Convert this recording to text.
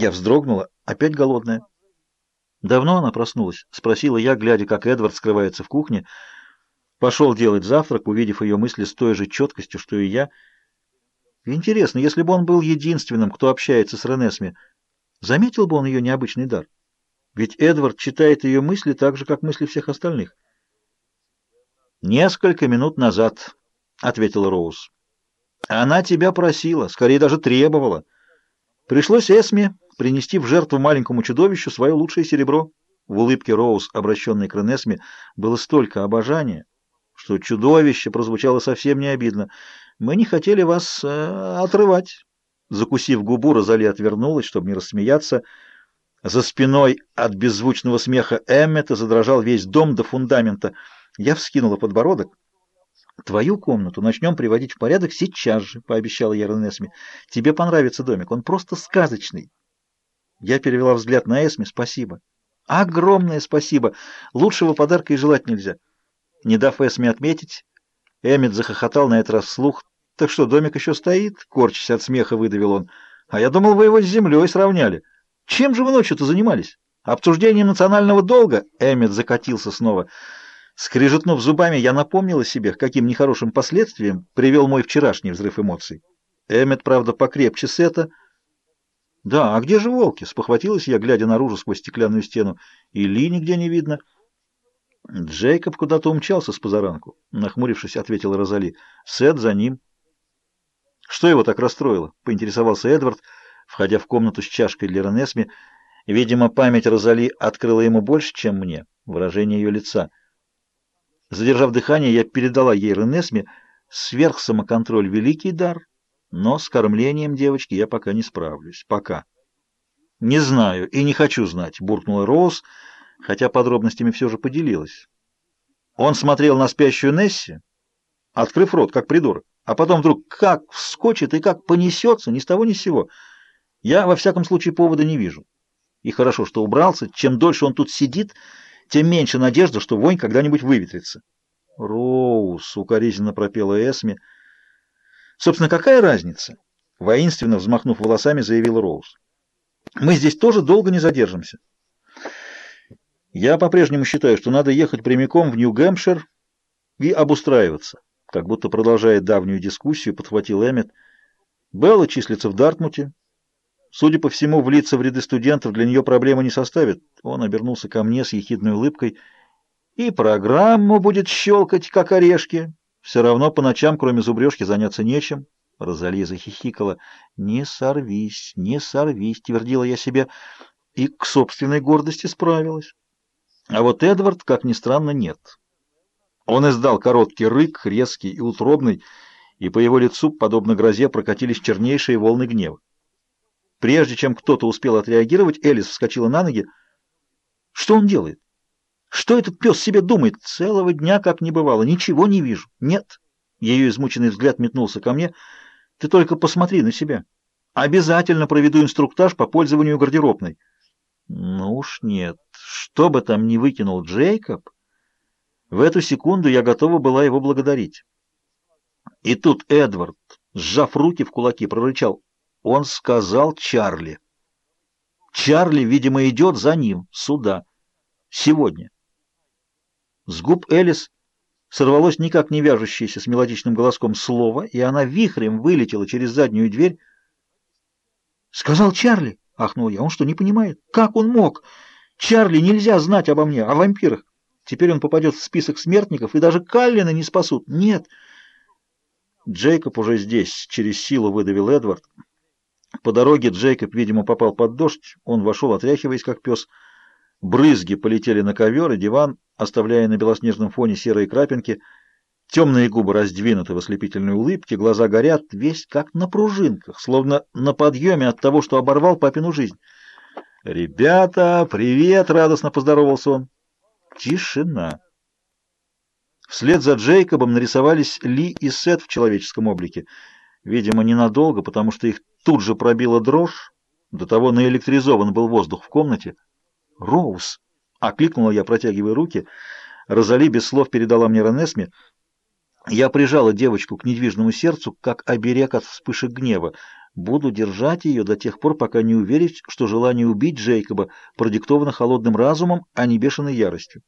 Я вздрогнула, опять голодная. Давно она проснулась? Спросила я, глядя, как Эдвард скрывается в кухне. Пошел делать завтрак, увидев ее мысли с той же четкостью, что и я. Интересно, если бы он был единственным, кто общается с Ренесми, заметил бы он ее необычный дар? Ведь Эдвард читает ее мысли так же, как мысли всех остальных. «Несколько минут назад», — ответил Роуз. «Она тебя просила, скорее даже требовала. Пришлось Эсме принести в жертву маленькому чудовищу свое лучшее серебро». В улыбке Роуз, обращенной к Ренесме, было столько обожания, что чудовище прозвучало совсем не обидно. «Мы не хотели вас э, отрывать». Закусив губу, Розали отвернулась, чтобы не рассмеяться. За спиной от беззвучного смеха Эммета задрожал весь дом до фундамента. Я вскинула подбородок. «Твою комнату начнем приводить в порядок сейчас же», — пообещала я Ренесме. «Тебе понравится домик, он просто сказочный». Я перевела взгляд на Эсме. «Спасибо». «Огромное спасибо! Лучшего подарка и желать нельзя». Не дав Эсме отметить, Эммет захохотал на этот раз вслух. «Так что, домик еще стоит?» — корчась от смеха, выдавил он. «А я думал, вы его с землей сравняли. Чем же вы ночью-то занимались? Обсуждением национального долга?» Эммет закатился снова. Скрежетнув зубами, я напомнила себе, каким нехорошим последствиям привел мой вчерашний взрыв эмоций. Эммет, правда, покрепче Сета. «Да, а где же волки?» — спохватилась я, глядя наружу сквозь стеклянную стену. «И Ли нигде не видно». Джейкоб куда-то умчался с позаранку, нахмурившись, ответила Розали. Сет за ним. Что его так расстроило? поинтересовался Эдвард, входя в комнату с чашкой для Ренесми. Видимо, память Розали открыла ему больше, чем мне, выражение ее лица. Задержав дыхание, я передала ей Ренесме сверхсамоконтроль — великий дар, но с кормлением девочки я пока не справлюсь. Пока. «Не знаю и не хочу знать», — буркнула Роуз, хотя подробностями все же поделилась. Он смотрел на спящую Несси, открыв рот, как придурок, а потом вдруг как вскочит и как понесется, ни с того ни с сего. Я, во всяком случае, повода не вижу. И хорошо, что убрался. Чем дольше он тут сидит, тем меньше надежда, что вонь когда-нибудь выветрится. «Роуз!» — укоризненно пропела Эсми. «Собственно, какая разница?» — воинственно взмахнув волосами, заявил Роуз. «Мы здесь тоже долго не задержимся. Я по-прежнему считаю, что надо ехать прямиком в Нью-Гэмпшир и обустраиваться». Как будто продолжая давнюю дискуссию, подхватил Эммет. «Белла числится в Дартмуте, Судя по всему, влиться в ряды студентов для нее проблемы не составит. Он обернулся ко мне с ехидной улыбкой. И программу будет щелкать, как орешки. Все равно по ночам, кроме зубрежки, заняться нечем. Розалия захихикала. «Не сорвись, не сорвись», — твердила я себе, и к собственной гордости справилась. А вот Эдвард, как ни странно, нет. Он издал короткий рык, резкий и утробный, и по его лицу, подобно грозе, прокатились чернейшие волны гнева. Прежде чем кто-то успел отреагировать, Элис вскочила на ноги. Что он делает? Что этот пес себе думает? Целого дня как не бывало. Ничего не вижу. Нет. Ее измученный взгляд метнулся ко мне. Ты только посмотри на себя. Обязательно проведу инструктаж по пользованию гардеробной. Ну уж нет. Что бы там ни выкинул Джейкоб, в эту секунду я готова была его благодарить. И тут Эдвард, сжав руки в кулаки, прорычал он сказал Чарли. Чарли, видимо, идет за ним сюда. Сегодня. С губ Элис сорвалось никак не вяжущееся с мелодичным голоском слово, и она вихрем вылетела через заднюю дверь. «Сказал Чарли!» — ахнул я. «Он что, не понимает? Как он мог? Чарли нельзя знать обо мне, о вампирах. Теперь он попадет в список смертников, и даже Каллина не спасут. Нет!» Джейкоб уже здесь, через силу выдавил Эдвард. По дороге Джейкоб, видимо, попал под дождь. Он вошел, отряхиваясь, как пес. Брызги полетели на ковер и диван, оставляя на белоснежном фоне серые крапинки. Темные губы раздвинуты в ослепительной улыбке, глаза горят, весь как на пружинках, словно на подъеме от того, что оборвал папину жизнь. «Ребята, привет!» — радостно поздоровался он. Тишина. Вслед за Джейкобом нарисовались Ли и Сет в человеческом облике. Видимо, ненадолго, потому что их Тут же пробила дрожь, до того наэлектризован был воздух в комнате. «Роуз!» — окликнула я, протягивая руки. Розали без слов передала мне Ренесме. Я прижала девочку к недвижному сердцу, как оберег от вспышек гнева. Буду держать ее до тех пор, пока не уверюсь, что желание убить Джейкоба продиктовано холодным разумом, а не бешеной яростью.